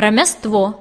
рамяство.